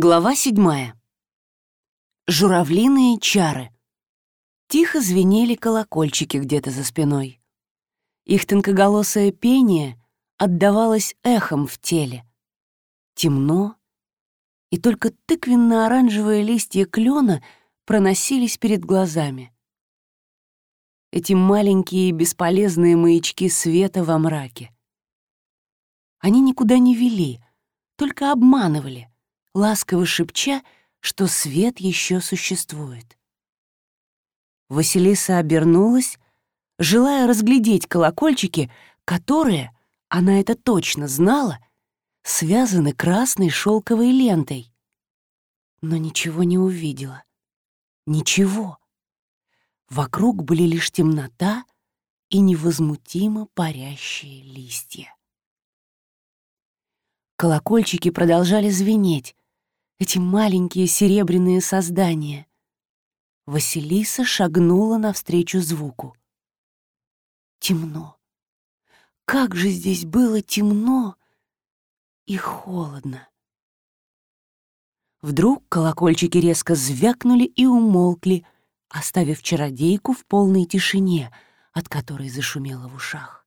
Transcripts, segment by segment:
Глава седьмая. Журавлиные чары. Тихо звенели колокольчики где-то за спиной. Их тонкоголосое пение отдавалось эхом в теле. Темно, и только тыквенно-оранжевые листья клена проносились перед глазами. Эти маленькие бесполезные маячки света во мраке. Они никуда не вели, только обманывали — ласково шепча, что свет еще существует. Василиса обернулась, желая разглядеть колокольчики, которые, она это точно знала, связаны красной шелковой лентой. Но ничего не увидела. Ничего. Вокруг были лишь темнота и невозмутимо парящие листья. Колокольчики продолжали звенеть, эти маленькие серебряные создания. Василиса шагнула навстречу звуку. Темно. Как же здесь было темно и холодно. Вдруг колокольчики резко звякнули и умолкли, оставив чародейку в полной тишине, от которой зашумело в ушах.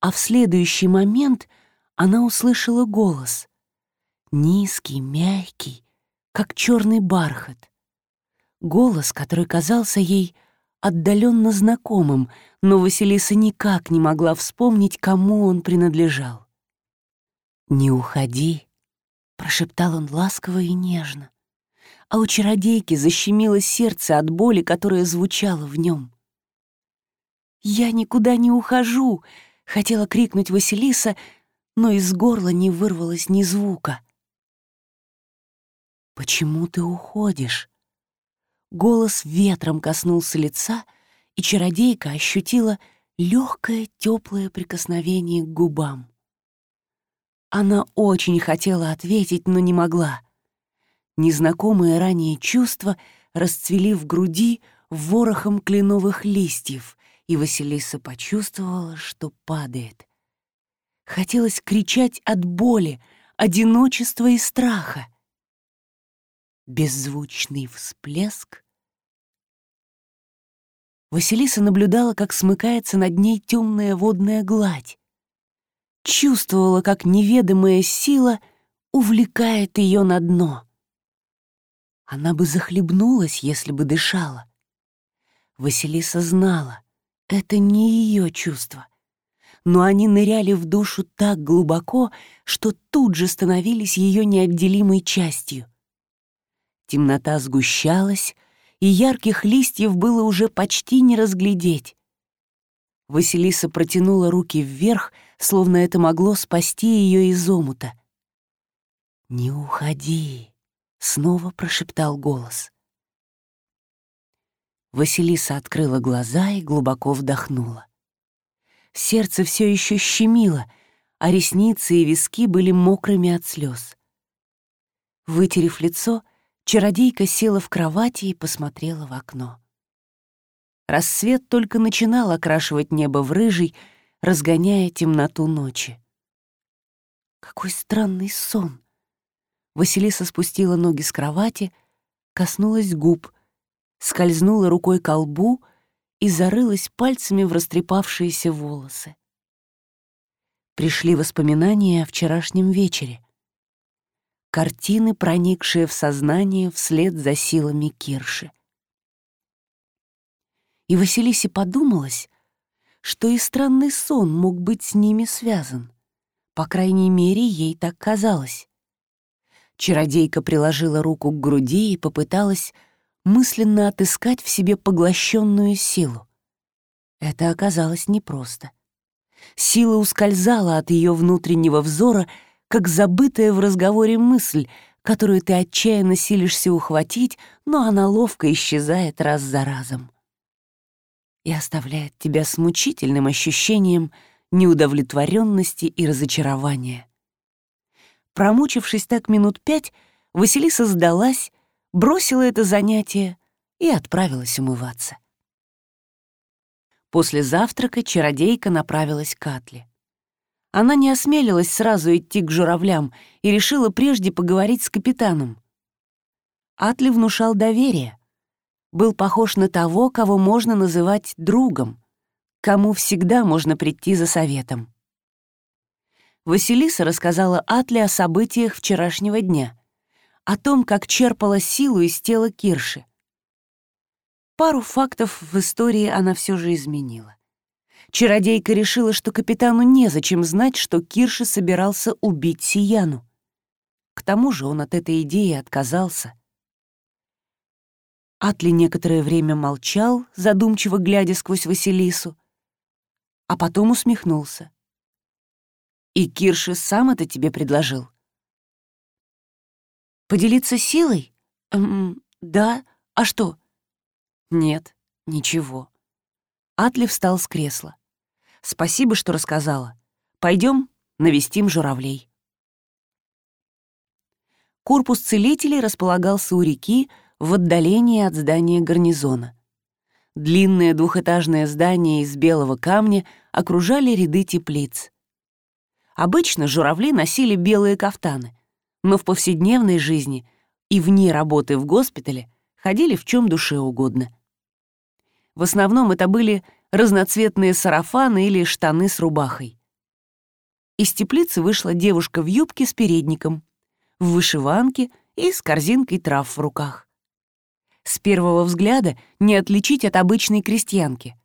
А в следующий момент она услышала голос низкий, мягкий, как черный бархат. Голос, который казался ей отдаленно знакомым, но Василиса никак не могла вспомнить, кому он принадлежал. «Не уходи», — прошептал он ласково и нежно, а у чародейки защемило сердце от боли, которая звучала в нем. «Я никуда не ухожу!» — хотела крикнуть Василиса, но из горла не вырвалось ни звука. «Почему ты уходишь?» Голос ветром коснулся лица, и чародейка ощутила легкое теплое прикосновение к губам. Она очень хотела ответить, но не могла. Незнакомые ранее чувства расцвели в груди ворохом кленовых листьев, и Василиса почувствовала, что падает. Хотелось кричать от боли, одиночества и страха беззвучный всплеск. Василиса наблюдала, как смыкается над ней темная водная гладь. Чувствовала, как неведомая сила увлекает ее на дно. Она бы захлебнулась, если бы дышала. Василиса знала, это не ее чувство. Но они ныряли в душу так глубоко, что тут же становились ее неотделимой частью. Темнота сгущалась, и ярких листьев было уже почти не разглядеть. Василиса протянула руки вверх, словно это могло спасти ее из омута. «Не уходи», — снова прошептал голос. Василиса открыла глаза и глубоко вдохнула. Сердце все еще щемило, а ресницы и виски были мокрыми от слез. Вытерев лицо, Чародейка села в кровати и посмотрела в окно. Рассвет только начинал окрашивать небо в рыжий, разгоняя темноту ночи. Какой странный сон! Василиса спустила ноги с кровати, коснулась губ, скользнула рукой к лбу и зарылась пальцами в растрепавшиеся волосы. Пришли воспоминания о вчерашнем вечере — картины, проникшие в сознание вслед за силами Кирши. И Василисе подумалось, что и странный сон мог быть с ними связан. По крайней мере, ей так казалось. Чародейка приложила руку к груди и попыталась мысленно отыскать в себе поглощенную силу. Это оказалось непросто. Сила ускользала от ее внутреннего взора — как забытая в разговоре мысль, которую ты отчаянно силишься ухватить, но она ловко исчезает раз за разом. И оставляет тебя с мучительным ощущением неудовлетворенности и разочарования. Промучившись так минут пять, Василиса сдалась, бросила это занятие и отправилась умываться. После завтрака чародейка направилась к Атле. Она не осмелилась сразу идти к журавлям и решила прежде поговорить с капитаном. Атли внушал доверие. Был похож на того, кого можно называть другом, кому всегда можно прийти за советом. Василиса рассказала Атле о событиях вчерашнего дня, о том, как черпала силу из тела Кирши. Пару фактов в истории она все же изменила. Чародейка решила, что капитану незачем знать, что Кирши собирался убить Сияну. К тому же он от этой идеи отказался. Атли некоторое время молчал, задумчиво глядя сквозь Василису, а потом усмехнулся. И Кирши сам это тебе предложил? Поделиться силой? Эм, да. А что? Нет, ничего. Атли встал с кресла. Спасибо, что рассказала. Пойдем навестим журавлей. Корпус целителей располагался у реки в отдалении от здания гарнизона. Длинное двухэтажное здание из белого камня окружали ряды теплиц. Обычно журавли носили белые кафтаны, но в повседневной жизни и вне работы в госпитале ходили в чем душе угодно. В основном это были разноцветные сарафаны или штаны с рубахой. Из теплицы вышла девушка в юбке с передником, в вышиванке и с корзинкой трав в руках. С первого взгляда не отличить от обычной крестьянки.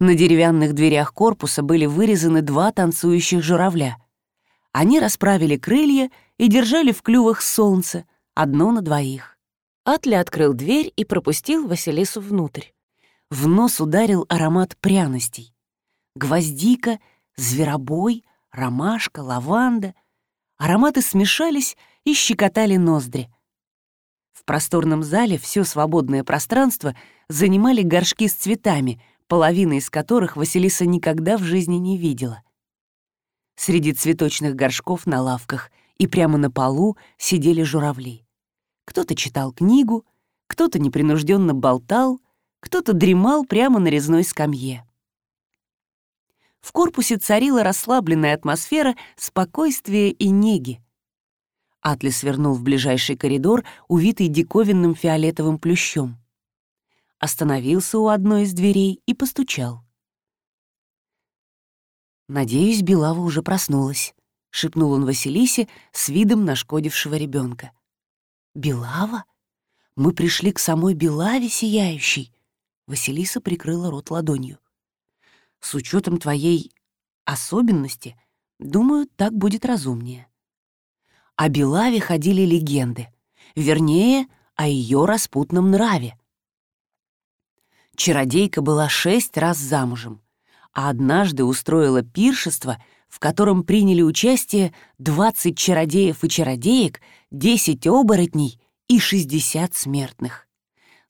На деревянных дверях корпуса были вырезаны два танцующих журавля. Они расправили крылья и держали в клювах солнце, одно на двоих. Атли открыл дверь и пропустил Василису внутрь. В нос ударил аромат пряностей. Гвоздика, зверобой, ромашка, лаванда. Ароматы смешались и щекотали ноздри. В просторном зале все свободное пространство занимали горшки с цветами — половины из которых Василиса никогда в жизни не видела. Среди цветочных горшков на лавках и прямо на полу сидели журавли. Кто-то читал книгу, кто-то непринужденно болтал, кто-то дремал прямо на резной скамье. В корпусе царила расслабленная атмосфера спокойствия и неги. Атлис свернул в ближайший коридор, увитый диковинным фиолетовым плющом остановился у одной из дверей и постучал. «Надеюсь, Белава уже проснулась», — шепнул он Василисе с видом нашкодившего ребенка. «Белава? Мы пришли к самой Белаве сияющей!» Василиса прикрыла рот ладонью. «С учетом твоей особенности, думаю, так будет разумнее». О Белаве ходили легенды, вернее, о ее распутном нраве. Чародейка была шесть раз замужем, а однажды устроила пиршество, в котором приняли участие 20 чародеев и чародеек, 10 оборотней и 60 смертных.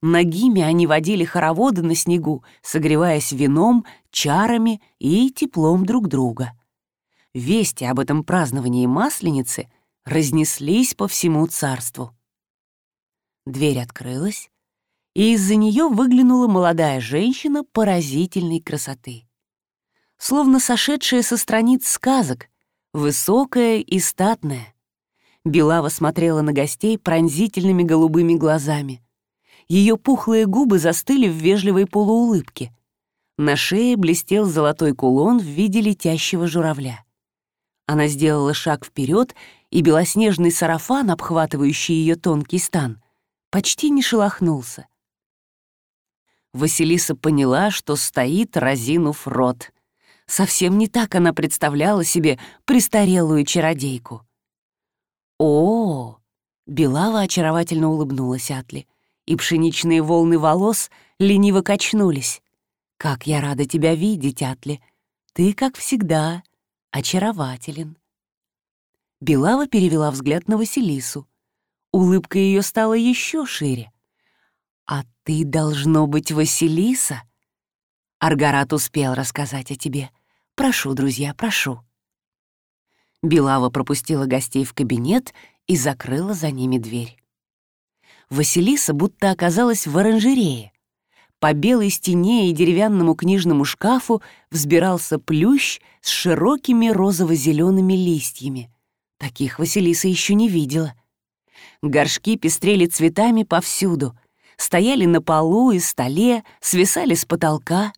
Ногими они водили хороводы на снегу, согреваясь вином, чарами и теплом друг друга. Вести об этом праздновании Масленицы разнеслись по всему царству. Дверь открылась, и из-за нее выглянула молодая женщина поразительной красоты. Словно сошедшая со страниц сказок, высокая и статная. Белава смотрела на гостей пронзительными голубыми глазами. Ее пухлые губы застыли в вежливой полуулыбке. На шее блестел золотой кулон в виде летящего журавля. Она сделала шаг вперед, и белоснежный сарафан, обхватывающий ее тонкий стан, почти не шелохнулся. Василиса поняла, что стоит, разинув рот. Совсем не так она представляла себе престарелую чародейку. «О!» — Белава очаровательно улыбнулась Атли, и пшеничные волны волос лениво качнулись. «Как я рада тебя видеть, Атли! Ты, как всегда, очарователен!» Белава перевела взгляд на Василису. Улыбка ее стала еще шире. «А ты, должно быть, Василиса?» Аргарат успел рассказать о тебе. Прошу, друзья, прошу. Белава пропустила гостей в кабинет и закрыла за ними дверь. Василиса будто оказалась в оранжерее. по белой стене и деревянному книжному шкафу взбирался плющ с широкими розово-зелеными листьями. Таких Василиса еще не видела. Горшки пестрели цветами повсюду, стояли на полу и столе, свисали с потолка.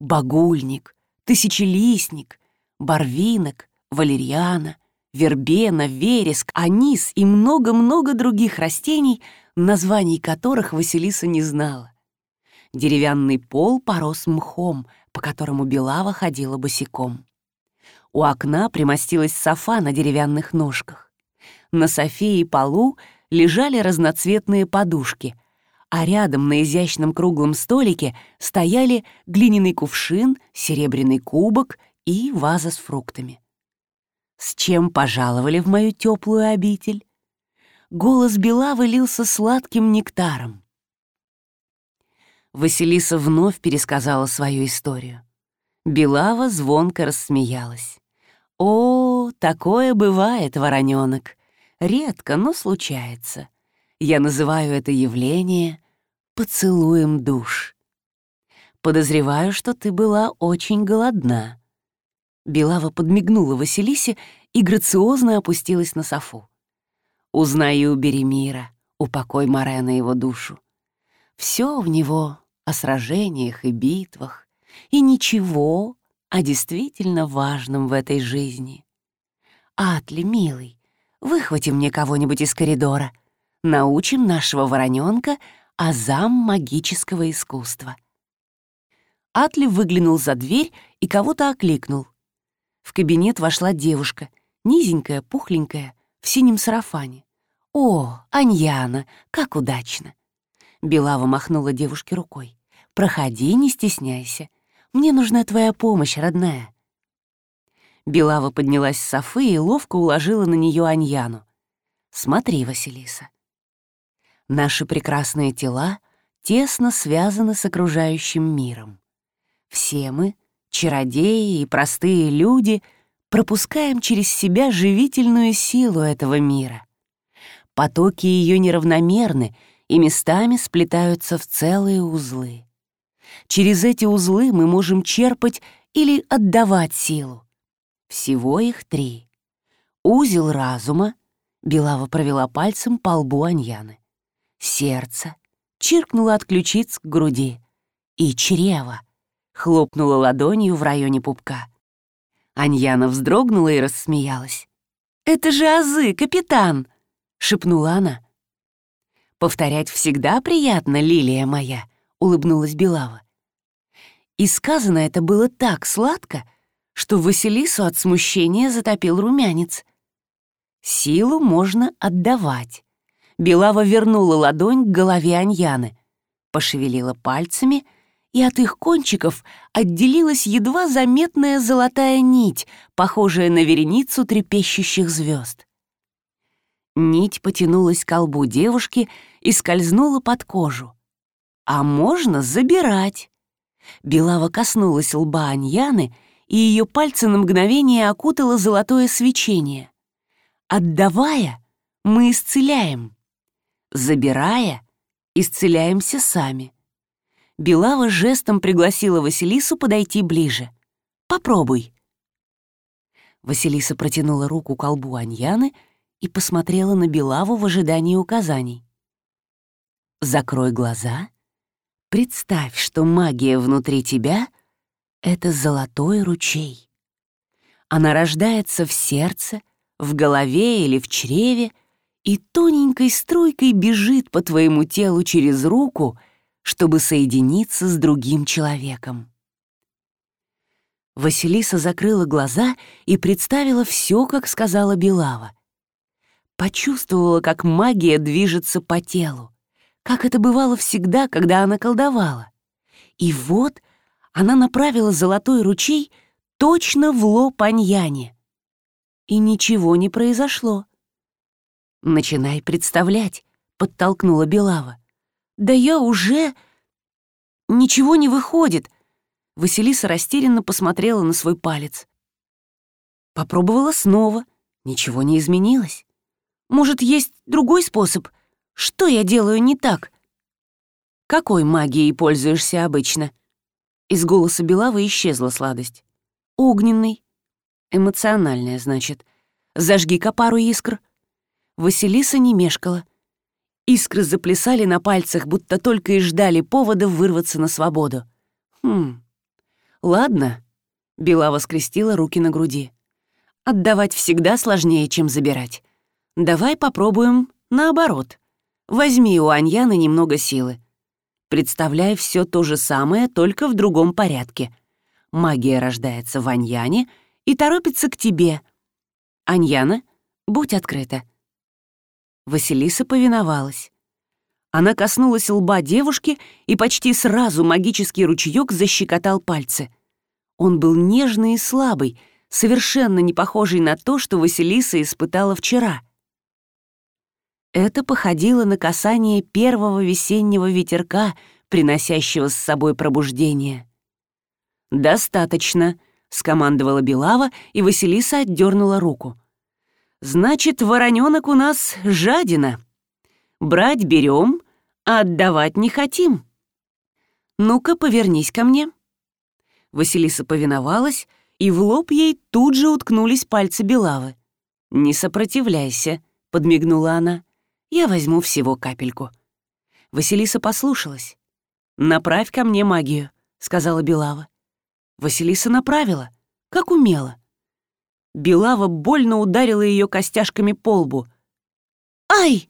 Багульник, тысячелистник, барвинок, валерьяна, вербена, вереск, анис и много-много других растений, названий которых Василиса не знала. Деревянный пол порос мхом, по которому Белава ходила босиком. У окна примостилась софа на деревянных ножках. На софе и полу лежали разноцветные подушки, а рядом на изящном круглом столике стояли глиняный кувшин, серебряный кубок и ваза с фруктами. «С чем пожаловали в мою теплую обитель?» Голос Белавы лился сладким нектаром. Василиса вновь пересказала свою историю. Белава звонко рассмеялась. «О, такое бывает, вороненок. Редко, но случается. Я называю это явление поцелуем душ. Подозреваю, что ты была очень голодна». Белава подмигнула Василисе и грациозно опустилась на софу. «Узнай у Беремира, упокой Морена его душу. Все в него о сражениях и битвах, и ничего о действительно важном в этой жизни. Атли, милый, выхвати мне кого-нибудь из коридора. Научим нашего вороненка азам магического искусства. Атли выглянул за дверь и кого-то окликнул. В кабинет вошла девушка, низенькая, пухленькая, в синем сарафане. «О, Аньяна, как удачно!» Белава махнула девушке рукой. «Проходи, не стесняйся. Мне нужна твоя помощь, родная». Белава поднялась с софы и ловко уложила на нее Аньяну. «Смотри, Василиса. Наши прекрасные тела тесно связаны с окружающим миром. Все мы, чародеи и простые люди, пропускаем через себя живительную силу этого мира. Потоки ее неравномерны — и местами сплетаются в целые узлы. Через эти узлы мы можем черпать или отдавать силу. Всего их три. Узел разума, Белава провела пальцем по лбу Аньяны. Сердце, чиркнула от ключиц к груди. И чрево, хлопнула ладонью в районе пупка. Аньяна вздрогнула и рассмеялась. «Это же азы, капитан!» — шепнула она. «Повторять всегда приятно, лилия моя», — улыбнулась Белава. И сказано это было так сладко, что Василису от смущения затопил румянец. Силу можно отдавать. Белава вернула ладонь к голове Аньяны, пошевелила пальцами, и от их кончиков отделилась едва заметная золотая нить, похожая на вереницу трепещущих звезд. Нить потянулась к колбу девушки и скользнула под кожу. «А можно забирать!» Белава коснулась лба Аньяны, и ее пальцы на мгновение окутало золотое свечение. «Отдавая, мы исцеляем. Забирая, исцеляемся сами». Белава жестом пригласила Василису подойти ближе. «Попробуй». Василиса протянула руку к колбу Аньяны — и посмотрела на Белаву в ожидании указаний. «Закрой глаза. Представь, что магия внутри тебя — это золотой ручей. Она рождается в сердце, в голове или в чреве и тоненькой струйкой бежит по твоему телу через руку, чтобы соединиться с другим человеком. Василиса закрыла глаза и представила все, как сказала Белава — почувствовала, как магия движется по телу, как это бывало всегда, когда она колдовала. И вот она направила золотой ручей точно в лоб Аньяне. И ничего не произошло. «Начинай представлять», — подтолкнула Белава. «Да я уже...» «Ничего не выходит», — Василиса растерянно посмотрела на свой палец. Попробовала снова, ничего не изменилось. Может, есть другой способ? Что я делаю не так? Какой магией пользуешься обычно?» Из голоса Белавы исчезла сладость. «Огненный». «Эмоциональная, значит. Зажги-ка пару искр». Василиса не мешкала. Искры заплясали на пальцах, будто только и ждали повода вырваться на свободу. «Хм, ладно», — Белава скрестила руки на груди. «Отдавать всегда сложнее, чем забирать. Давай попробуем наоборот. Возьми у Аньяны немного силы. Представляй все то же самое, только в другом порядке. Магия рождается в Аньяне и торопится к тебе. Аньяна, будь открыта». Василиса повиновалась. Она коснулась лба девушки, и почти сразу магический ручеёк защекотал пальцы. Он был нежный и слабый, совершенно не похожий на то, что Василиса испытала вчера. Это походило на касание первого весеннего ветерка, приносящего с собой пробуждение. «Достаточно», — скомандовала Белава, и Василиса отдернула руку. Значит, вороненок у нас жадина. Брать берем, а отдавать не хотим. Ну-ка, повернись ко мне. Василиса повиновалась, и в лоб ей тут же уткнулись пальцы Белавы. «Не сопротивляйся», — подмигнула она. «Я возьму всего капельку». Василиса послушалась. «Направь ко мне магию», — сказала Белава. Василиса направила, как умела. Белава больно ударила ее костяшками по лбу. «Ай!»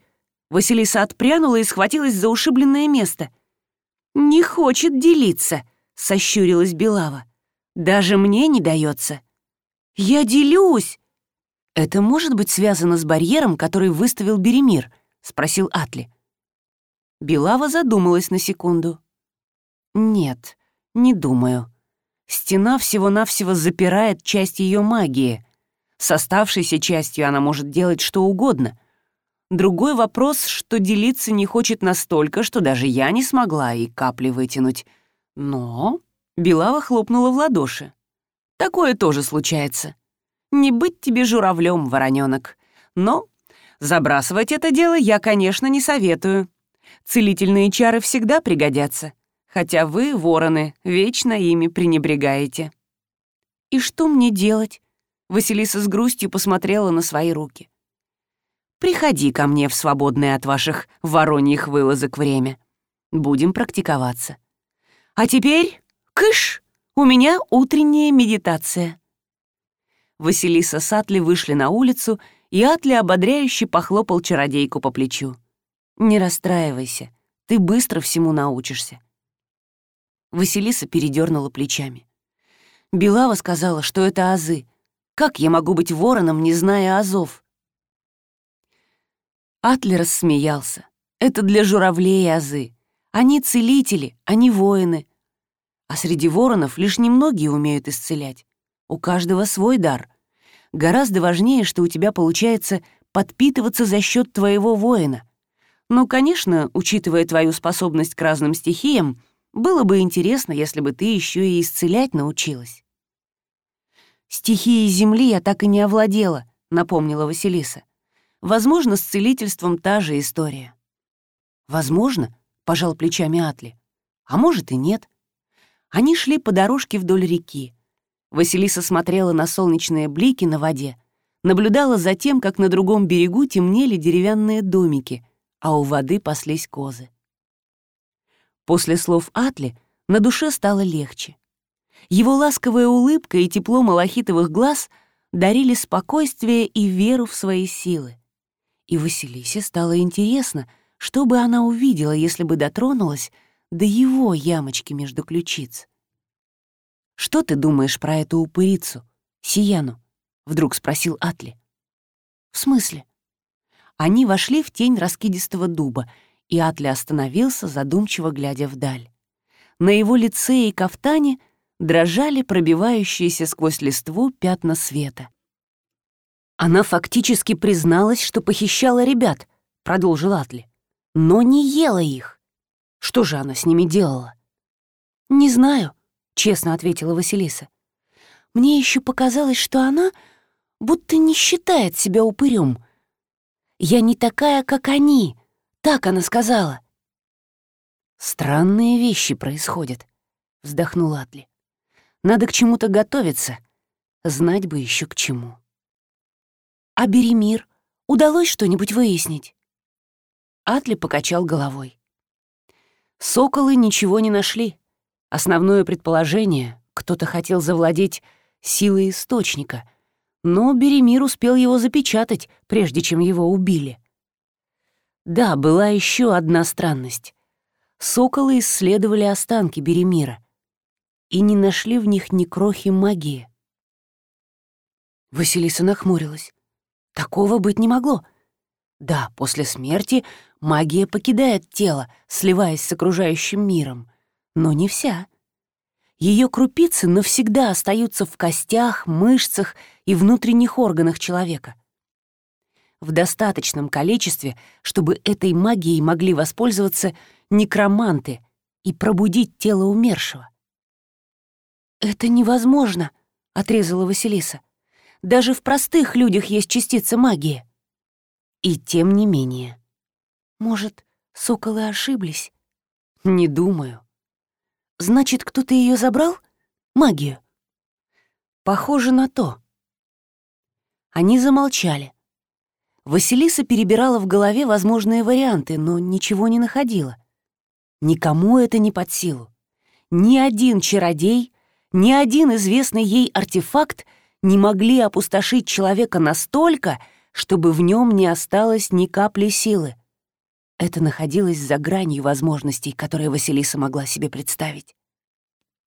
Василиса отпрянула и схватилась за ушибленное место. «Не хочет делиться», — сощурилась Белава. «Даже мне не дается». «Я делюсь!» «Это может быть связано с барьером, который выставил Беремир?» — спросил Атли. Белава задумалась на секунду. «Нет, не думаю. Стена всего-навсего запирает часть ее магии. С оставшейся частью она может делать что угодно. Другой вопрос, что делиться не хочет настолько, что даже я не смогла и капли вытянуть. Но Белава хлопнула в ладоши. Такое тоже случается. Не быть тебе журавлем, вороненок. Но забрасывать это дело я, конечно, не советую. Целительные чары всегда пригодятся, хотя вы, вороны, вечно ими пренебрегаете. И что мне делать? Василиса с грустью посмотрела на свои руки. «Приходи ко мне в свободное от ваших вороньих вылазок время. Будем практиковаться. А теперь, кыш, у меня утренняя медитация». Василиса с Атли вышли на улицу, и Атли ободряюще похлопал чародейку по плечу. «Не расстраивайся, ты быстро всему научишься». Василиса передернула плечами. Белава сказала, что это азы, как я могу быть вороном, не зная азов? Атли рассмеялся. Это для журавлей азы. Они целители, они воины. А среди воронов лишь немногие умеют исцелять. У каждого свой дар. Гораздо важнее, что у тебя получается подпитываться за счет твоего воина. Но, конечно, учитывая твою способность к разным стихиям, было бы интересно, если бы ты еще и исцелять научилась. «Стихией земли я так и не овладела», — напомнила Василиса. «Возможно, с целительством та же история». «Возможно», — пожал плечами Атли. «А может и нет». Они шли по дорожке вдоль реки. Василиса смотрела на солнечные блики на воде, наблюдала за тем, как на другом берегу темнели деревянные домики, а у воды паслись козы. После слов Атли на душе стало легче. Его ласковая улыбка и тепло малахитовых глаз дарили спокойствие и веру в свои силы. И Василисе стало интересно, что бы она увидела, если бы дотронулась до его ямочки между ключиц. «Что ты думаешь про эту упырицу, Сияну?» — вдруг спросил Атли. «В смысле?» Они вошли в тень раскидистого дуба, и Атли остановился, задумчиво глядя вдаль. На его лице и кафтане — дрожали пробивающиеся сквозь листву пятна света. «Она фактически призналась, что похищала ребят», — продолжил Атли, «но не ела их. Что же она с ними делала?» «Не знаю», — честно ответила Василиса. «Мне еще показалось, что она будто не считает себя упырем. Я не такая, как они», — так она сказала. «Странные вещи происходят», — вздохнул Атли. «Надо к чему-то готовиться. Знать бы еще к чему». «А Беремир? Удалось что-нибудь выяснить?» Атли покачал головой. Соколы ничего не нашли. Основное предположение — кто-то хотел завладеть силой источника, но Беремир успел его запечатать, прежде чем его убили. Да, была еще одна странность. Соколы исследовали останки Беремира и не нашли в них ни крохи магии. Василиса нахмурилась. Такого быть не могло. Да, после смерти магия покидает тело, сливаясь с окружающим миром, но не вся. Ее крупицы навсегда остаются в костях, мышцах и внутренних органах человека. В достаточном количестве, чтобы этой магией могли воспользоваться некроманты и пробудить тело умершего. «Это невозможно», — отрезала Василиса. «Даже в простых людях есть частица магии». И тем не менее. Может, соколы ошиблись? Не думаю. Значит, кто-то ее забрал? Магию? Похоже на то. Они замолчали. Василиса перебирала в голове возможные варианты, но ничего не находила. Никому это не под силу. Ни один чародей, ни один известный ей артефакт не могли опустошить человека настолько, чтобы в нем не осталось ни капли силы. Это находилось за гранью возможностей, которые Василиса могла себе представить.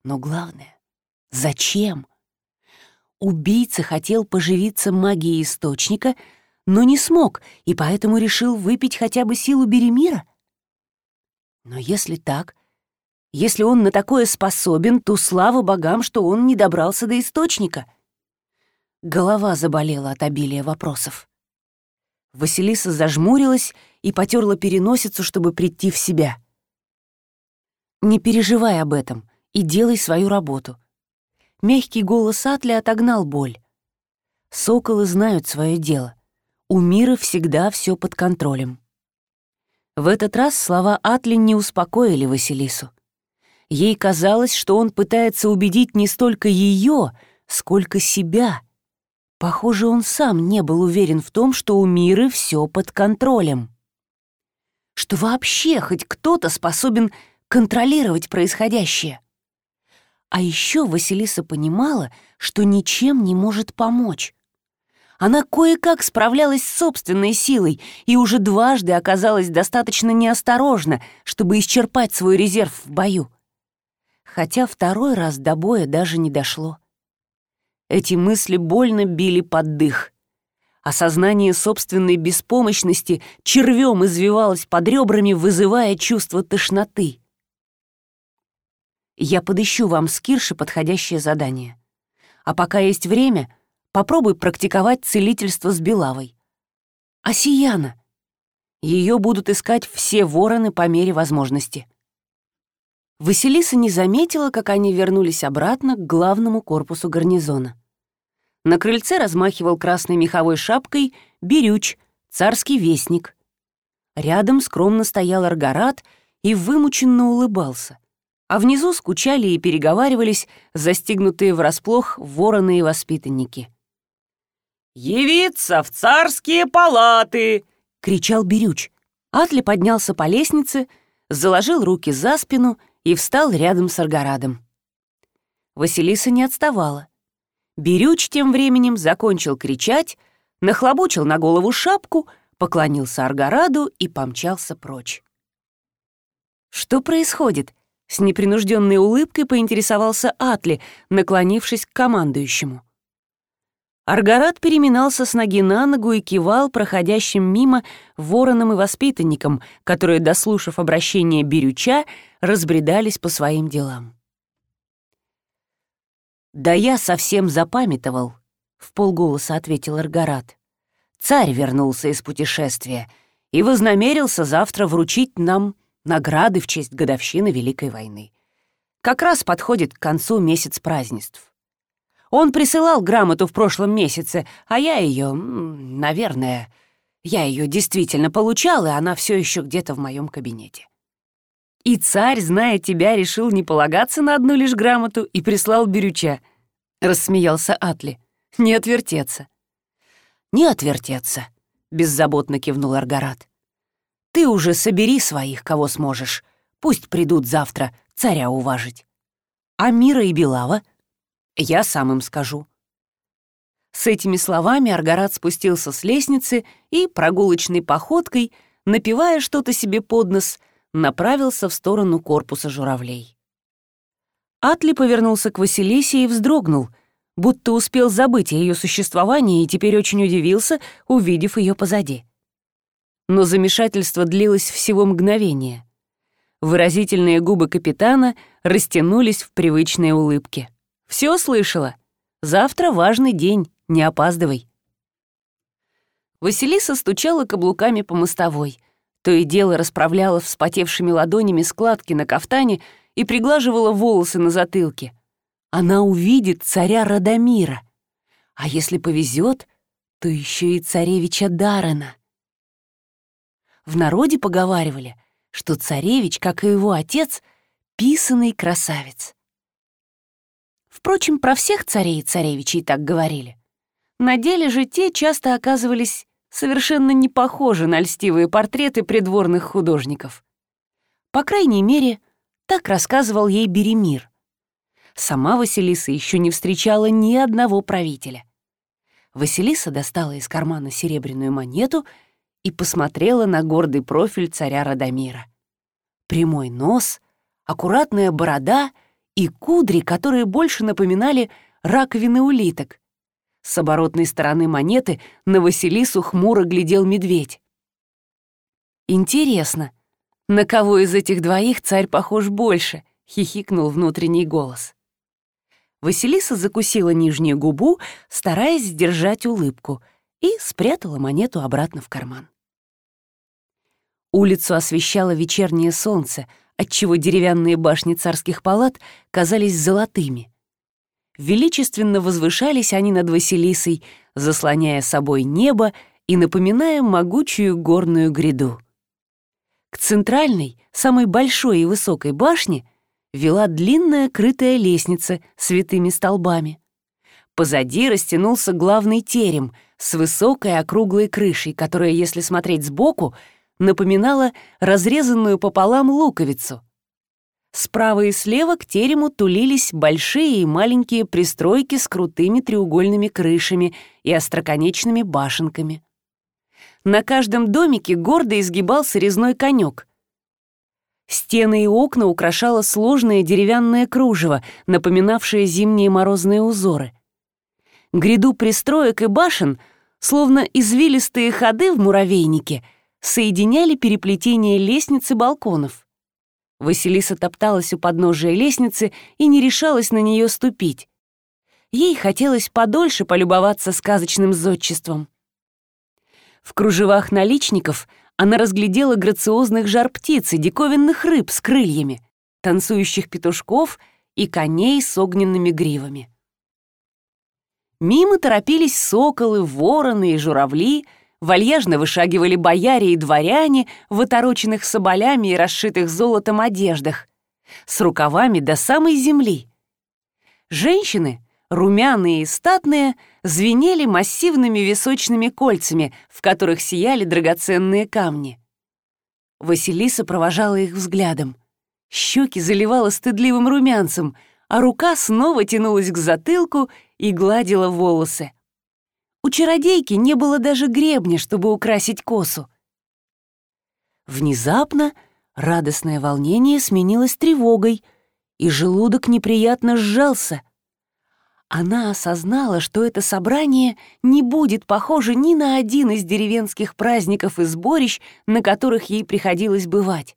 Но главное — зачем? Убийца хотел поживиться магией источника, но не смог, и поэтому решил выпить хотя бы силу Беремира? Но если так, если он на такое способен, то слава богам, что он не добрался до источника. Голова заболела от обилия вопросов. Василиса зажмурилась и потерла переносицу, чтобы прийти в себя. «Не переживай об этом и делай свою работу». Мягкий голос Атли отогнал боль. Соколы знают свое дело. У мира всегда все под контролем. В этот раз слова Атли не успокоили Василису. Ей казалось, что он пытается убедить не столько ее, сколько себя — Похоже, он сам не был уверен в том, что у мира все под контролем. Что вообще хоть кто-то способен контролировать происходящее. А еще Василиса понимала, что ничем не может помочь. Она кое-как справлялась с собственной силой и уже дважды оказалась достаточно неосторожна, чтобы исчерпать свой резерв в бою. Хотя второй раз до боя даже не дошло. Эти мысли больно били под дых. Осознание собственной беспомощности червем извивалось под ребрами, вызывая чувство тошноты. Я подыщу вам с Кирши подходящее задание. А пока есть время, попробуй практиковать целительство с Белавой. А? Ее будут искать все вороны по мере возможности. Василиса не заметила, как они вернулись обратно к главному корпусу гарнизона. На крыльце размахивал красной меховой шапкой Берюч, царский вестник. Рядом скромно стоял Аргарат и вымученно улыбался, а внизу скучали и переговаривались застигнутые врасплох вороны и воспитанники. «Явиться в царские палаты!» — кричал Берюч. Атли поднялся по лестнице, заложил руки за спину и встал рядом с Аргарадом. Василиса не отставала. Берюч тем временем закончил кричать, нахлобучил на голову шапку, поклонился Аргараду и помчался прочь. «Что происходит?» — с непринужденной улыбкой поинтересовался Атли, наклонившись к командующему. Аргарат переминался с ноги на ногу и кивал проходящим мимо воронам и воспитанникам, которые, дослушав обращение Бирюча, разбредались по своим делам. «Да я совсем запамятовал», — в полголоса ответил Аргарат. «Царь вернулся из путешествия и вознамерился завтра вручить нам награды в честь годовщины Великой войны. Как раз подходит к концу месяц празднеств. Он присылал грамоту в прошлом месяце, а я ее, наверное, я ее действительно получал, и она все еще где-то в моем кабинете. И царь, зная тебя, решил не полагаться на одну лишь грамоту и прислал Берюча. Рассмеялся Атли. Не отвертеться. Не отвертеться, беззаботно кивнул Аргарат. Ты уже собери своих, кого сможешь. Пусть придут завтра царя уважить. А Мира и Белава? Я сам им скажу. С этими словами Аргарат спустился с лестницы и прогулочной походкой, напивая что-то себе под нос, направился в сторону корпуса журавлей. Атли повернулся к Василисе и вздрогнул, будто успел забыть о ее существовании и теперь очень удивился, увидев ее позади. Но замешательство длилось всего мгновение. Выразительные губы капитана растянулись в привычные улыбки. «Все слышала? Завтра важный день, не опаздывай». Василиса стучала каблуками по мостовой — то и дело расправляла вспотевшими ладонями складки на кафтане и приглаживала волосы на затылке. Она увидит царя Радомира. А если повезет, то еще и царевича Дарена. В народе поговаривали, что царевич, как и его отец, писанный красавец. Впрочем, про всех царей и царевичей так говорили. На деле же те часто оказывались совершенно не похожи на льстивые портреты придворных художников. По крайней мере, так рассказывал ей Беремир. Сама Василиса еще не встречала ни одного правителя. Василиса достала из кармана серебряную монету и посмотрела на гордый профиль царя Радомира. Прямой нос, аккуратная борода и кудри, которые больше напоминали раковины улиток — с оборотной стороны монеты на Василису хмуро глядел медведь. «Интересно, на кого из этих двоих царь похож больше?» — хихикнул внутренний голос. Василиса закусила нижнюю губу, стараясь сдержать улыбку, и спрятала монету обратно в карман. Улицу освещало вечернее солнце, отчего деревянные башни царских палат казались золотыми — Величественно возвышались они над Василисой, заслоняя собой небо и напоминая могучую горную гряду. К центральной, самой большой и высокой башне вела длинная крытая лестница с витыми столбами. Позади растянулся главный терем с высокой округлой крышей, которая, если смотреть сбоку, напоминала разрезанную пополам луковицу. Справа и слева к терему тулились большие и маленькие пристройки с крутыми треугольными крышами и остроконечными башенками. На каждом домике гордо изгибался резной конек. Стены и окна украшало сложное деревянное кружево, напоминавшее зимние морозные узоры. Гряду пристроек и башен, словно извилистые ходы в муравейнике, соединяли переплетение лестниц и балконов. Василиса топталась у подножия лестницы и не решалась на нее ступить. Ей хотелось подольше полюбоваться сказочным зодчеством. В кружевах наличников она разглядела грациозных жар-птиц и диковинных рыб с крыльями, танцующих петушков и коней с огненными гривами. Мимо торопились соколы, вороны и журавли — Вальяжно вышагивали бояре и дворяне в отороченных соболями и расшитых золотом одеждах, с рукавами до самой земли. Женщины, румяные и статные, звенели массивными височными кольцами, в которых сияли драгоценные камни. Василиса провожала их взглядом. Щеки заливала стыдливым румянцем, а рука снова тянулась к затылку и гладила волосы. У чародейки не было даже гребня, чтобы украсить косу. Внезапно радостное волнение сменилось тревогой, и желудок неприятно сжался. Она осознала, что это собрание не будет похоже ни на один из деревенских праздников и сборищ, на которых ей приходилось бывать.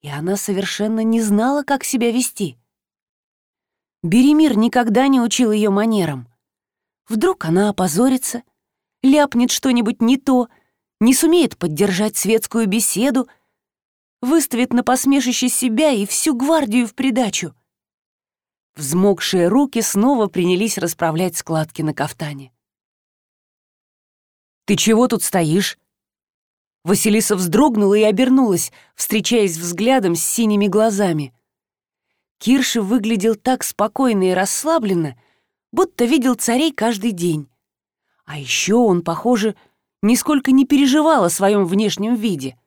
И она совершенно не знала, как себя вести. Беремир никогда не учил ее манерам. Вдруг она опозорится, ляпнет что-нибудь не то, не сумеет поддержать светскую беседу, выставит на посмешище себя и всю гвардию в придачу. Взмокшие руки снова принялись расправлять складки на кафтане. «Ты чего тут стоишь?» Василиса вздрогнула и обернулась, встречаясь взглядом с синими глазами. Кирша выглядел так спокойно и расслабленно, будто видел царей каждый день. А еще он, похоже, нисколько не переживал о своем внешнем виде.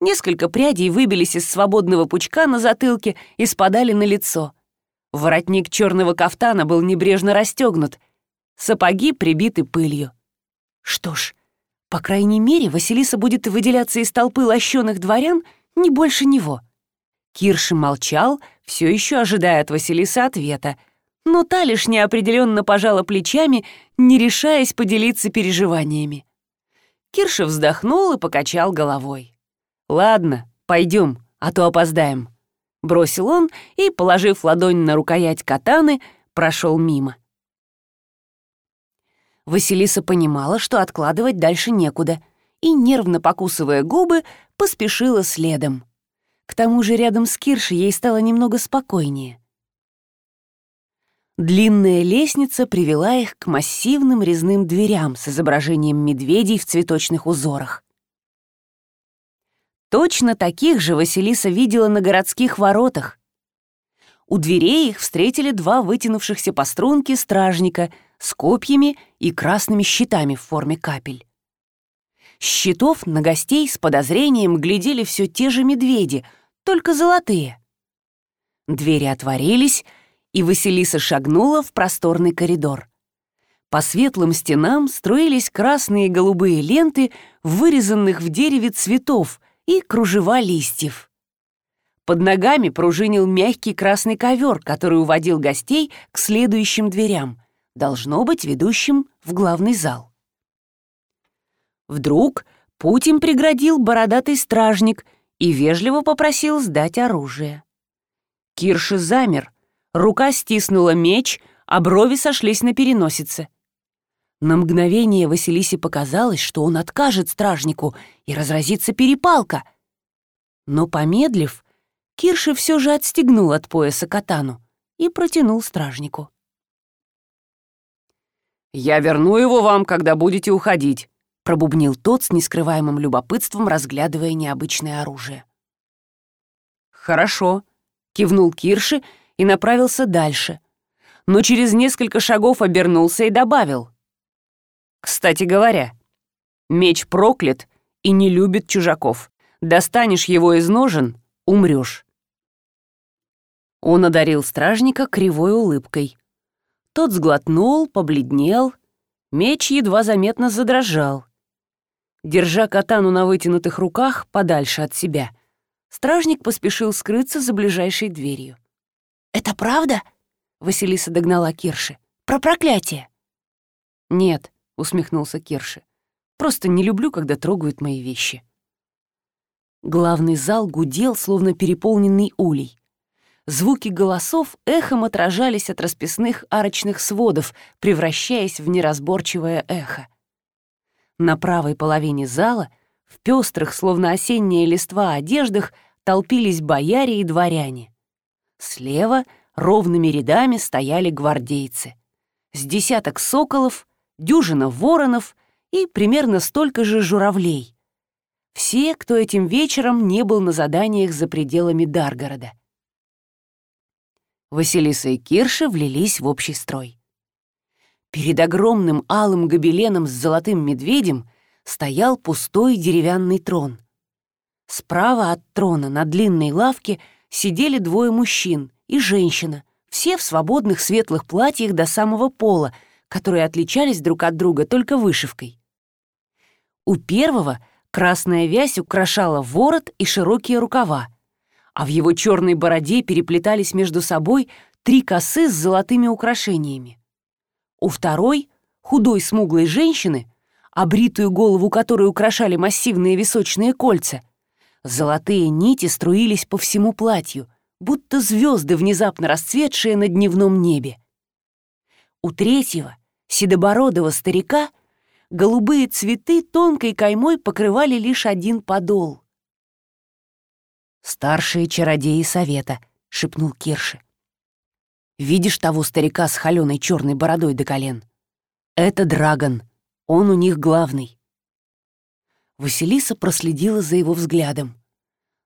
Несколько прядей выбились из свободного пучка на затылке и спадали на лицо. Воротник черного кафтана был небрежно расстегнут, сапоги прибиты пылью. Что ж, по крайней мере, Василиса будет выделяться из толпы лощеных дворян не больше него. Кирши молчал, все еще ожидая от Василисы ответа, но та лишь неопределенно пожала плечами, не решаясь поделиться переживаниями. Кирша вздохнул и покачал головой. «Ладно, пойдем, а то опоздаем», — бросил он и, положив ладонь на рукоять катаны, прошел мимо. Василиса понимала, что откладывать дальше некуда, и, нервно покусывая губы, поспешила следом. К тому же рядом с Киршей ей стало немного спокойнее. Длинная лестница привела их к массивным резным дверям с изображением медведей в цветочных узорах. Точно таких же Василиса видела на городских воротах. У дверей их встретили два вытянувшихся по струнке стражника с копьями и красными щитами в форме капель. щитов на гостей с подозрением глядели все те же медведи, только золотые. Двери отворились, и Василиса шагнула в просторный коридор. По светлым стенам строились красные и голубые ленты, вырезанных в дереве цветов, и кружева листьев. Под ногами пружинил мягкий красный ковер, который уводил гостей к следующим дверям, должно быть ведущим в главный зал. Вдруг путь им преградил бородатый стражник и вежливо попросил сдать оружие. Кирши замер, рука стиснула меч, а брови сошлись на переносице. На мгновение Василисе показалось, что он откажет стражнику и разразится перепалка. Но, помедлив, Кирши все же отстегнул от пояса катану и протянул стражнику. «Я верну его вам, когда будете уходить», — пробубнил тот с нескрываемым любопытством, разглядывая необычное оружие. «Хорошо», — кивнул Кирши и направился дальше, но через несколько шагов обернулся и добавил. «Кстати говоря, меч проклят и не любит чужаков. Достанешь его из ножен — умрешь. Он одарил стражника кривой улыбкой. Тот сглотнул, побледнел, меч едва заметно задрожал. Держа катану на вытянутых руках подальше от себя, стражник поспешил скрыться за ближайшей дверью. «Это правда?» — Василиса догнала Кирши. «Про проклятие?» «Нет», — усмехнулся Кирши. «Просто не люблю, когда трогают мои вещи». Главный зал гудел, словно переполненный улей. Звуки голосов эхом отражались от расписных арочных сводов, превращаясь в неразборчивое эхо. На правой половине зала, в пестрых, словно осенние листва одеждах, толпились бояре и дворяне. Слева ровными рядами стояли гвардейцы. С десяток соколов, дюжина воронов и примерно столько же журавлей. Все, кто этим вечером не был на заданиях за пределами Даргорода. Василиса и Кирша влились в общий строй. Перед огромным алым гобеленом с золотым медведем стоял пустой деревянный трон. Справа от трона на длинной лавке сидели двое мужчин и женщина, все в свободных светлых платьях до самого пола, которые отличались друг от друга только вышивкой. У первого красная вязь украшала ворот и широкие рукава, а в его черной бороде переплетались между собой три косы с золотыми украшениями. У второй, худой смуглой женщины, обритую голову которой украшали массивные височные кольца, золотые нити струились по всему платью, будто звезды, внезапно расцветшие на дневном небе. У третьего, седобородого старика, голубые цветы тонкой каймой покрывали лишь один подол — «Старшие чародеи совета», — шепнул Кирши. «Видишь того старика с холеной черной бородой до колен? Это Драгон, он у них главный». Василиса проследила за его взглядом.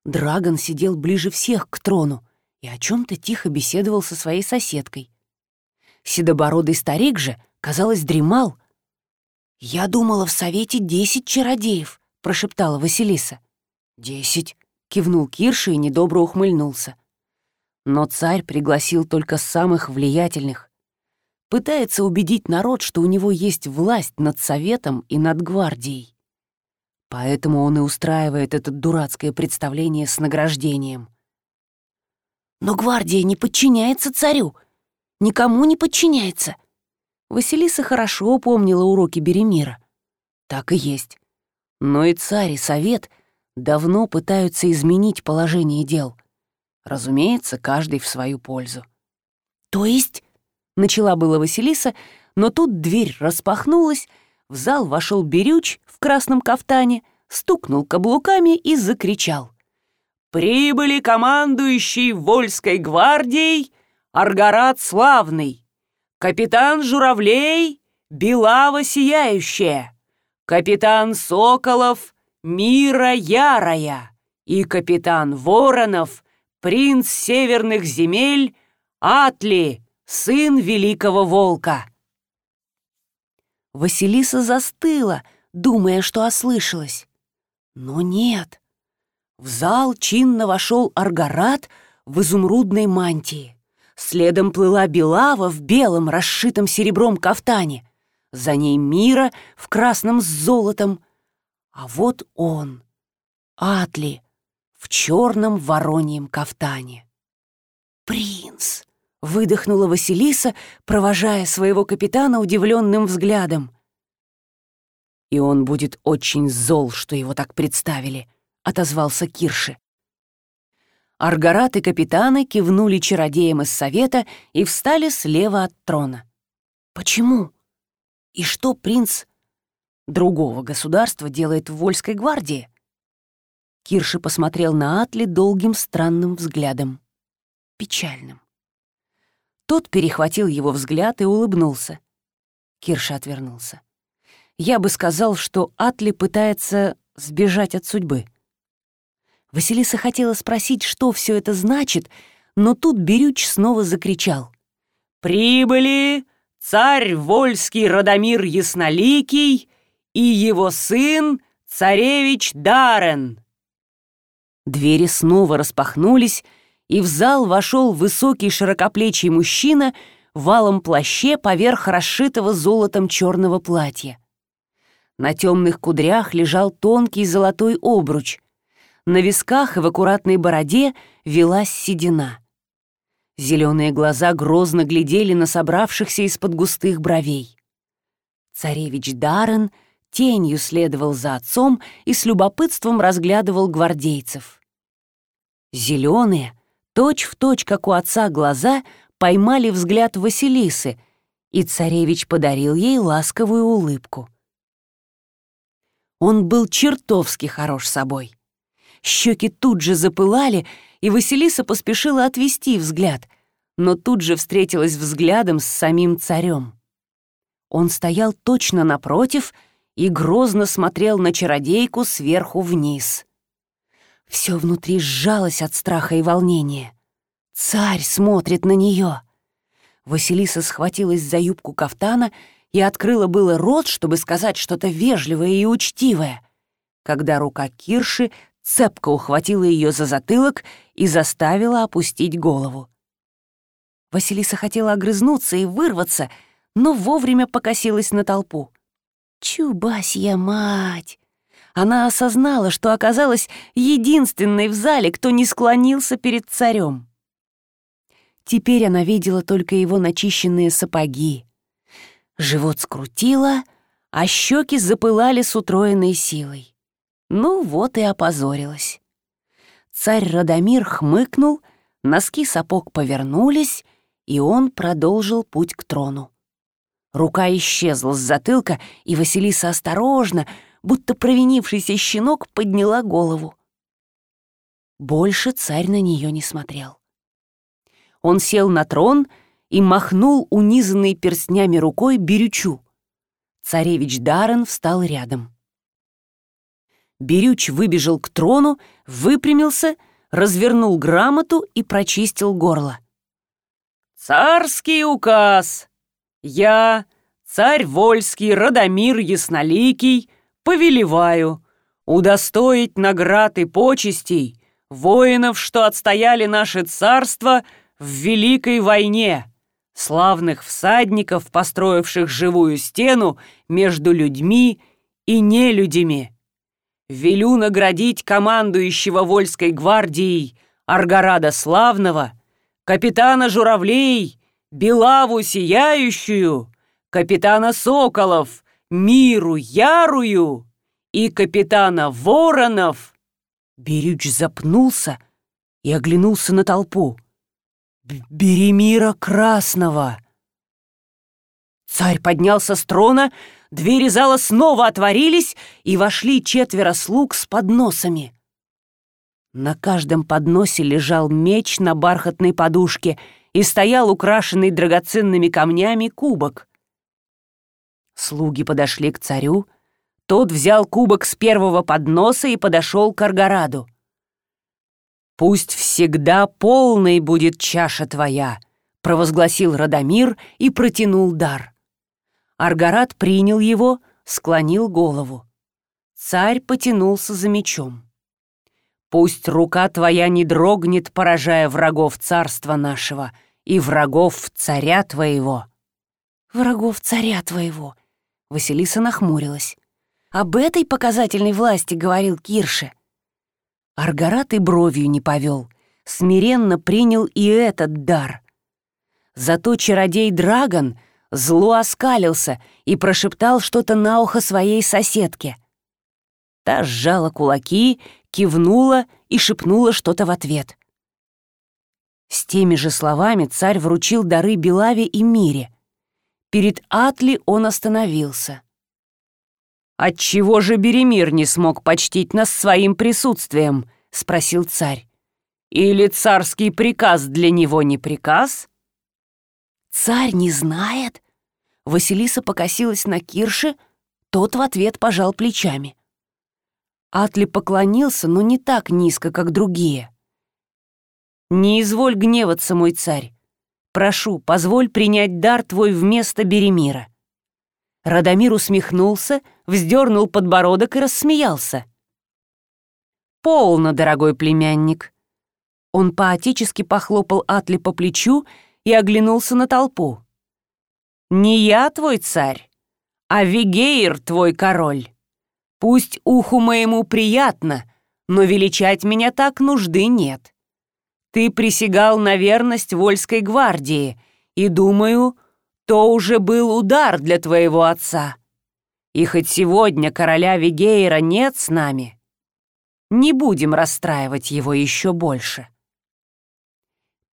Драгон сидел ближе всех к трону и о чем-то тихо беседовал со своей соседкой. Седобородый старик же, казалось, дремал. «Я думала, в совете десять чародеев», — прошептала Василиса. «Десять», — кивнул Кирша и недобро ухмыльнулся. Но царь пригласил только самых влиятельных. Пытается убедить народ, что у него есть власть над советом и над гвардией. Поэтому он и устраивает это дурацкое представление с награждением. «Но гвардия не подчиняется царю. Никому не подчиняется». Василиса хорошо помнила уроки Беремира. Так и есть. Но и царь, и совет давно пытаются изменить положение дел. Разумеется, каждый в свою пользу. «То есть?» — начала была Василиса, но тут дверь распахнулась, в зал вошел Берюч красном кафтане, стукнул каблуками и закричал. «Прибыли командующий Вольской гвардией Аргарат Славный, капитан Журавлей Белава Сияющая, капитан Соколов Мира Ярая и капитан Воронов принц северных земель Атли, сын великого волка». Василиса застыла, думая, что ослышалась. Но нет. В зал чинно вошел Аргарат в изумрудной мантии. Следом плыла Белава в белом, расшитом серебром кафтане. За ней Мира в красном с золотом. А вот он, Атли, в черном вороньем кафтане. «Принц!» — выдохнула Василиса, провожая своего капитана удивленным взглядом. «И он будет очень зол, что его так представили», — отозвался Кирши. Аргарат и капитаны кивнули чародеям из совета и встали слева от трона. «Почему? И что принц другого государства делает в Вольской гвардии?» Кирши посмотрел на Атли долгим странным взглядом. Печальным. Тот перехватил его взгляд и улыбнулся. Кирша отвернулся. Я бы сказал, что Атли пытается сбежать от судьбы. Василиса хотела спросить, что все это значит, но тут Берюч снова закричал. «Прибыли царь Вольский Радомир Ясноликий и его сын царевич Дарен!» Двери снова распахнулись, и в зал вошел высокий широкоплечий мужчина в алом плаще поверх расшитого золотом черного платья. На темных кудрях лежал тонкий золотой обруч. На висках и в аккуратной бороде велась седина. Зеленые глаза грозно глядели на собравшихся из-под густых бровей. Царевич Даррен тенью следовал за отцом и с любопытством разглядывал гвардейцев. Зеленые, точь в точь, как у отца, глаза поймали взгляд Василисы, и царевич подарил ей ласковую улыбку. Он был чертовски хорош собой. Щеки тут же запылали, и Василиса поспешила отвести взгляд, но тут же встретилась взглядом с самим царем. Он стоял точно напротив и грозно смотрел на чародейку сверху вниз. Все внутри сжалось от страха и волнения. Царь смотрит на нее. Василиса схватилась за юбку кафтана и открыла было рот, чтобы сказать что-то вежливое и учтивое, когда рука Кирши цепко ухватила ее за затылок и заставила опустить голову. Василиса хотела огрызнуться и вырваться, но вовремя покосилась на толпу. «Чубасья мать!» она осознала, что оказалась единственной в зале, кто не склонился перед царем. Теперь она видела только его начищенные сапоги. Живот скрутило, а щеки запылали с утроенной силой. Ну вот и опозорилась. Царь Радомир хмыкнул, носки сапог повернулись, и он продолжил путь к трону. Рука исчезла с затылка, и Василиса осторожно, будто провинившийся щенок подняла голову. Больше царь на нее не смотрел. Он сел на трон и махнул унизанной перстнями рукой Бирючу. Царевич Даррен встал рядом. Берюч выбежал к трону, выпрямился, развернул грамоту и прочистил горло. «Царский указ! Я, царь Вольский, Радомир Ясноликий, повелеваю удостоить наград и почестей воинов, что отстояли наше царство в Великой войне, славных всадников, построивших живую стену между людьми и нелюдями. Велю наградить командующего Вольской гвардией Аргарада Славного, капитана Журавлей, Белаву Сияющую, капитана Соколов, Миру Ярую и капитана Воронов. Берюч запнулся и оглянулся на толпу. Беремира Красного. Царь поднялся с трона, двери зала снова отворились, и вошли четверо слуг с подносами. На каждом подносе лежал меч на бархатной подушке и стоял украшенный драгоценными камнями кубок. Слуги подошли к царю, тот взял кубок с первого подноса и подошел к Аргораду. «Пусть всегда полной будет чаша твоя», — провозгласил Радомир и протянул дар. Аргарат принял его, склонил голову. Царь потянулся за мечом. «Пусть рука твоя не дрогнет, поражая врагов царства нашего и врагов царя твоего». «Врагов царя твоего», — Василиса нахмурилась. «Об этой показательной власти говорил Кирше». Аргарат и бровью не повел, смиренно принял и этот дар. Зато чародей Драгон зло оскалился и прошептал что-то на ухо своей соседке. Та сжала кулаки, кивнула и шепнула что-то в ответ. С теми же словами царь вручил дары Белаве и Мире. Перед Атли он остановился. «Отчего же Беремир не смог почтить нас своим присутствием?» — спросил царь. «Или царский приказ для него не приказ?» «Царь не знает?» Василиса покосилась на Кирше, тот в ответ пожал плечами. Атли поклонился, но не так низко, как другие. «Не изволь гневаться, мой царь. Прошу, позволь принять дар твой вместо Беремира». Радомир усмехнулся, вздернул подбородок и рассмеялся. «Полно, дорогой племянник!» Он поотечески похлопал Атли по плечу и оглянулся на толпу. «Не я твой царь, а Вигейр твой король. Пусть уху моему приятно, но величать меня так нужды нет. Ты присягал на верность Вольской гвардии, и, думаю, то уже был удар для твоего отца. И хоть сегодня короля Вигейра нет с нами, не будем расстраивать его еще больше.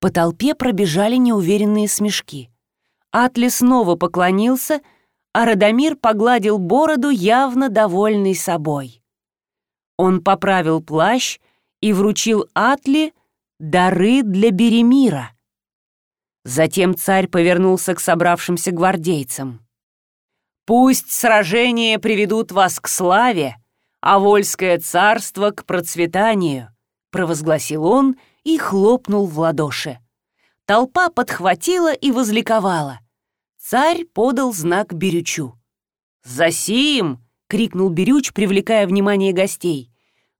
По толпе пробежали неуверенные смешки. Атли снова поклонился, а Радомир погладил бороду, явно довольный собой. Он поправил плащ и вручил Атли дары для Беремира — Затем царь повернулся к собравшимся гвардейцам. «Пусть сражения приведут вас к славе, а Вольское царство к процветанию», — провозгласил он и хлопнул в ладоши. Толпа подхватила и возликовала. Царь подал знак Берючу. «Засим!» — крикнул Берюч, привлекая внимание гостей.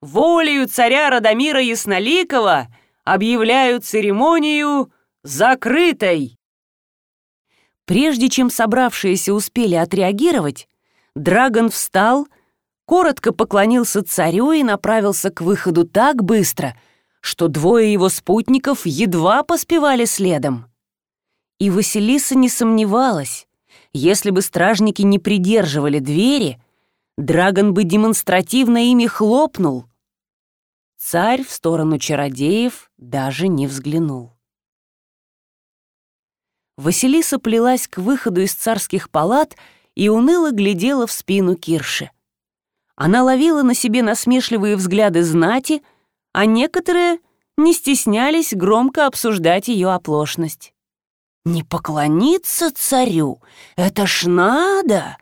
«Волею царя Радомира Ясноликова объявляю церемонию закрытой!» Прежде чем собравшиеся успели отреагировать, Драгон встал, коротко поклонился царю и направился к выходу так быстро, что двое его спутников едва поспевали следом. И Василиса не сомневалась, если бы стражники не придерживали двери, Драгон бы демонстративно ими хлопнул. Царь в сторону чародеев даже не взглянул. Василиса плелась к выходу из царских палат и уныло глядела в спину Кирши. Она ловила на себе насмешливые взгляды знати, а некоторые не стеснялись громко обсуждать ее оплошность. «Не поклониться царю? Это ж надо!»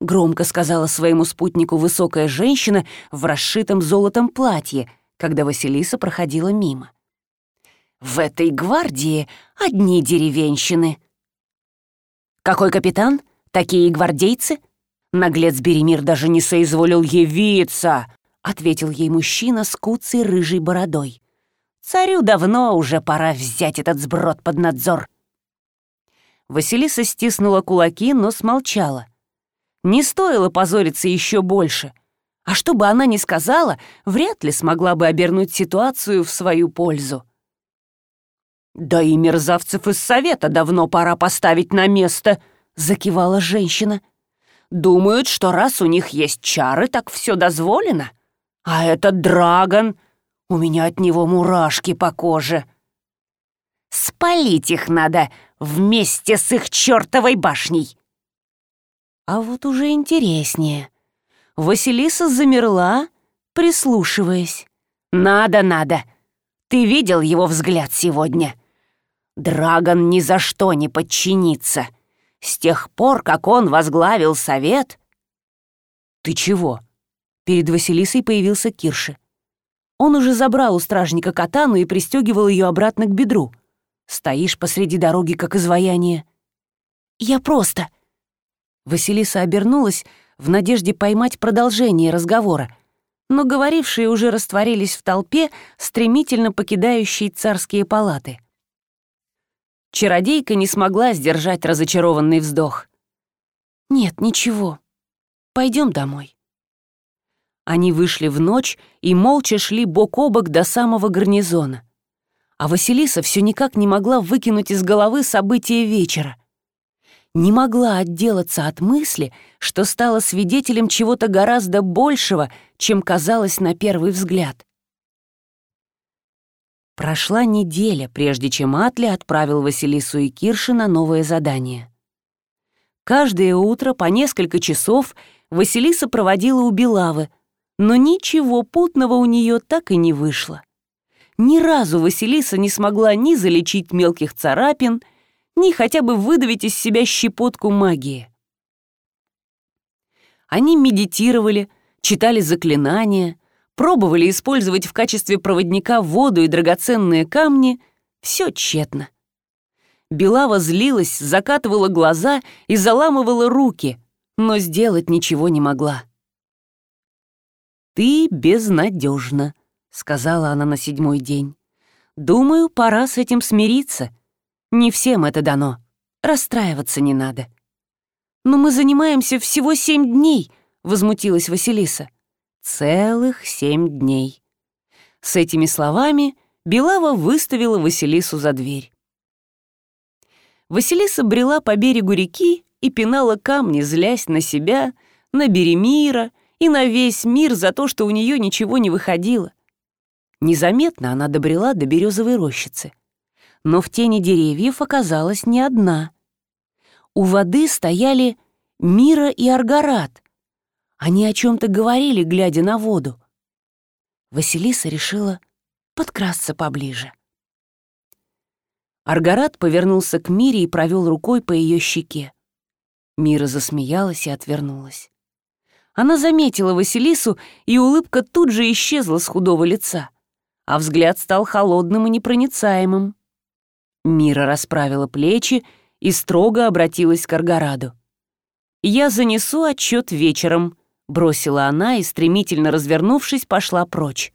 громко сказала своему спутнику высокая женщина в расшитом золотом платье, когда Василиса проходила мимо. «В этой гвардии одни деревенщины». «Какой капитан? Такие гвардейцы?» Наглец Беремир даже не соизволил явиться, ответил ей мужчина с куцей рыжей бородой. Царю давно уже пора взять этот сброд под надзор. Василиса стиснула кулаки, но смолчала. Не стоило позориться еще больше. А что бы она ни сказала, вряд ли смогла бы обернуть ситуацию в свою пользу. «Да и мерзавцев из совета давно пора поставить на место», — закивала женщина. «Думают, что раз у них есть чары, так все дозволено. А этот драгон, у меня от него мурашки по коже. Спалить их надо вместе с их чертовой башней». А вот уже интереснее. Василиса замерла, прислушиваясь. «Надо, надо. Ты видел его взгляд сегодня? Драгон ни за что не подчинится. С тех пор, как он возглавил совет...» «Ты чего?» Перед Василисой появился Кирши. Он уже забрал у стражника катану и пристегивал ее обратно к бедру. Стоишь посреди дороги, как изваяние. «Я просто...» Василиса обернулась в надежде поймать продолжение разговора, но говорившие уже растворились в толпе, стремительно покидающей царские палаты. Чародейка не смогла сдержать разочарованный вздох. «Нет, ничего. Пойдем домой». Они вышли в ночь и молча шли бок о бок до самого гарнизона. А Василиса все никак не могла выкинуть из головы события вечера не могла отделаться от мысли, что стала свидетелем чего-то гораздо большего, чем казалось на первый взгляд. Прошла неделя, прежде чем Атли отправил Василису и Кирши на новое задание. Каждое утро по несколько часов Василиса проводила у Белавы, но ничего путного у нее так и не вышло. Ни разу Василиса не смогла ни залечить мелких царапин, ни хотя бы выдавить из себя щепотку магии. Они медитировали, читали заклинания, пробовали использовать в качестве проводника воду и драгоценные камни, все тщетно. Белава злилась, закатывала глаза и заламывала руки, но сделать ничего не могла. «Ты безнадежна», — сказала она на седьмой день. «Думаю, пора с этим смириться не всем это дано. Расстраиваться не надо. «Но мы занимаемся всего семь дней», — возмутилась Василиса. «Целых семь дней». С этими словами Белава выставила Василису за дверь. Василиса брела по берегу реки и пинала камни, злясь на себя, на Беремира и на весь мир за то, что у нее ничего не выходило. Незаметно она добрела до березовой рощицы но в тени деревьев оказалась не одна. У воды стояли Мира и Аргарат. Они о чем-то говорили, глядя на воду. Василиса решила подкрасться поближе. Аргарат повернулся к Мире и провел рукой по ее щеке. Мира засмеялась и отвернулась. Она заметила Василису, и улыбка тут же исчезла с худого лица, а взгляд стал холодным и непроницаемым. Мира расправила плечи и строго обратилась к Аргораду. «Я занесу отчет вечером», — бросила она и, стремительно развернувшись, пошла прочь.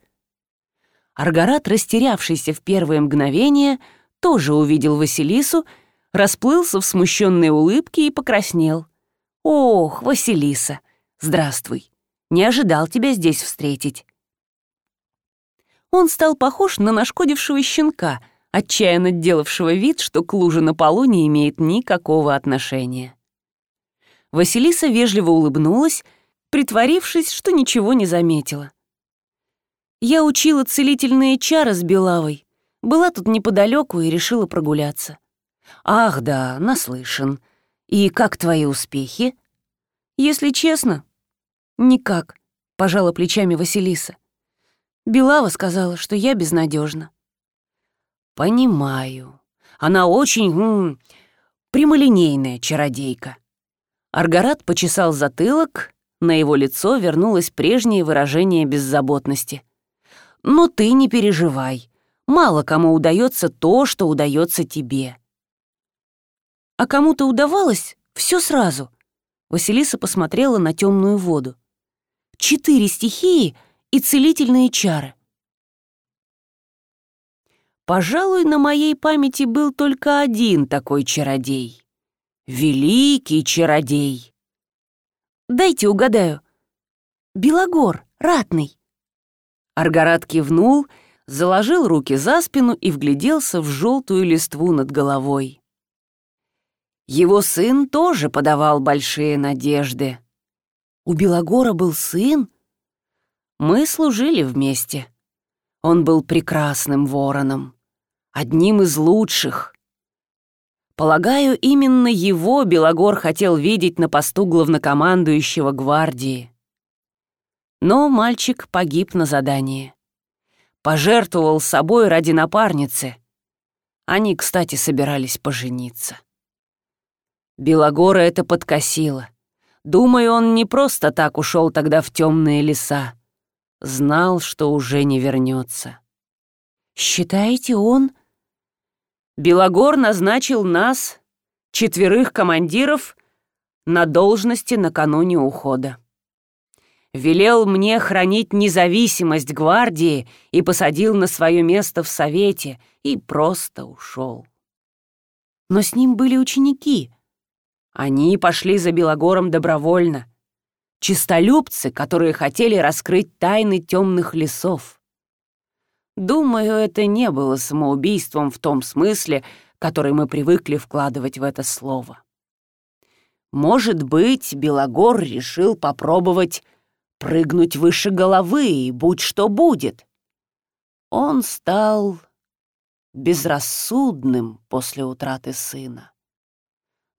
Аргарат, растерявшийся в первое мгновение, тоже увидел Василису, расплылся в смущенной улыбке и покраснел. «Ох, Василиса, здравствуй. Не ожидал тебя здесь встретить». Он стал похож на нашкодившего щенка — отчаянно делавшего вид, что к луже на полу не имеет никакого отношения. Василиса вежливо улыбнулась, притворившись, что ничего не заметила. «Я учила целительные чары с Белавой. Была тут неподалеку и решила прогуляться». «Ах да, наслышан. И как твои успехи?» «Если честно, никак», — пожала плечами Василиса. Белава сказала, что я безнадежна. «Понимаю. Она очень м, прямолинейная чародейка. Аргарат почесал затылок, на его лицо вернулось прежнее выражение беззаботности. «Но ты не переживай. Мало кому удается то, что удается тебе». «А кому-то удавалось все сразу?» Василиса посмотрела на темную воду. «Четыре стихии и целительные чары. Пожалуй, на моей памяти был только один такой чародей. Великий чародей. Дайте угадаю. Белогор, ратный. Аргарат кивнул, заложил руки за спину и вгляделся в желтую листву над головой. Его сын тоже подавал большие надежды. У Белогора был сын? Мы служили вместе. Он был прекрасным вороном одним из лучших. Полагаю, именно его Белогор хотел видеть на посту главнокомандующего гвардии. Но мальчик погиб на задании. Пожертвовал собой ради напарницы. Они, кстати, собирались пожениться. Белогора это подкосило. Думаю, он не просто так ушел тогда в темные леса. Знал, что уже не вернется. «Считаете, он...» Белогор назначил нас, четверых командиров, на должности накануне ухода. Велел мне хранить независимость гвардии и посадил на свое место в совете и просто ушел. Но с ним были ученики. Они пошли за Белогором добровольно. Чистолюбцы, которые хотели раскрыть тайны темных лесов. Думаю, это не было самоубийством в том смысле, который мы привыкли вкладывать в это слово. Может быть, Белогор решил попробовать прыгнуть выше головы, и будь что будет. Он стал безрассудным после утраты сына.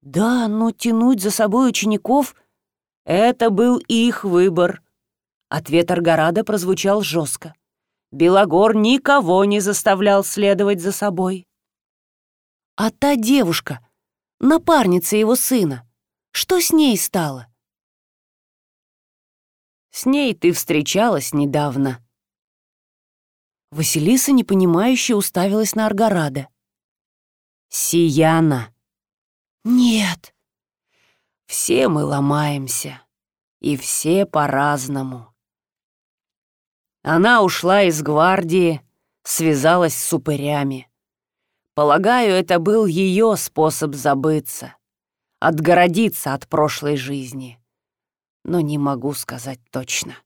Да, но тянуть за собой учеников — это был их выбор. Ответ Аргарада прозвучал жестко. Белогор никого не заставлял следовать за собой. А та девушка, напарница его сына, что с ней стало? С ней ты встречалась недавно. Василиса непонимающе уставилась на Аргарада. Сияна. Нет. Все мы ломаемся, и все по-разному. Она ушла из гвардии, связалась с упырями. Полагаю, это был ее способ забыться, отгородиться от прошлой жизни. Но не могу сказать точно.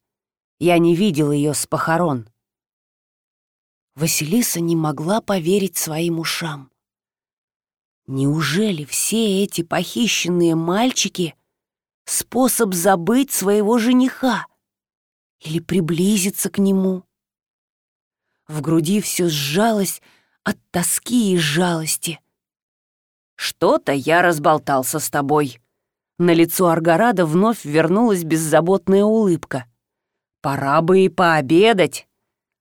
Я не видел ее с похорон. Василиса не могла поверить своим ушам. Неужели все эти похищенные мальчики — способ забыть своего жениха? Или приблизиться к нему. В груди все сжалось от тоски и жалости. «Что-то я разболтался с тобой». На лицо Аргарада вновь вернулась беззаботная улыбка. «Пора бы и пообедать.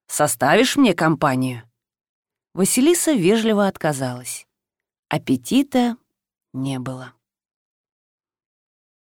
Составишь мне компанию?» Василиса вежливо отказалась. Аппетита не было.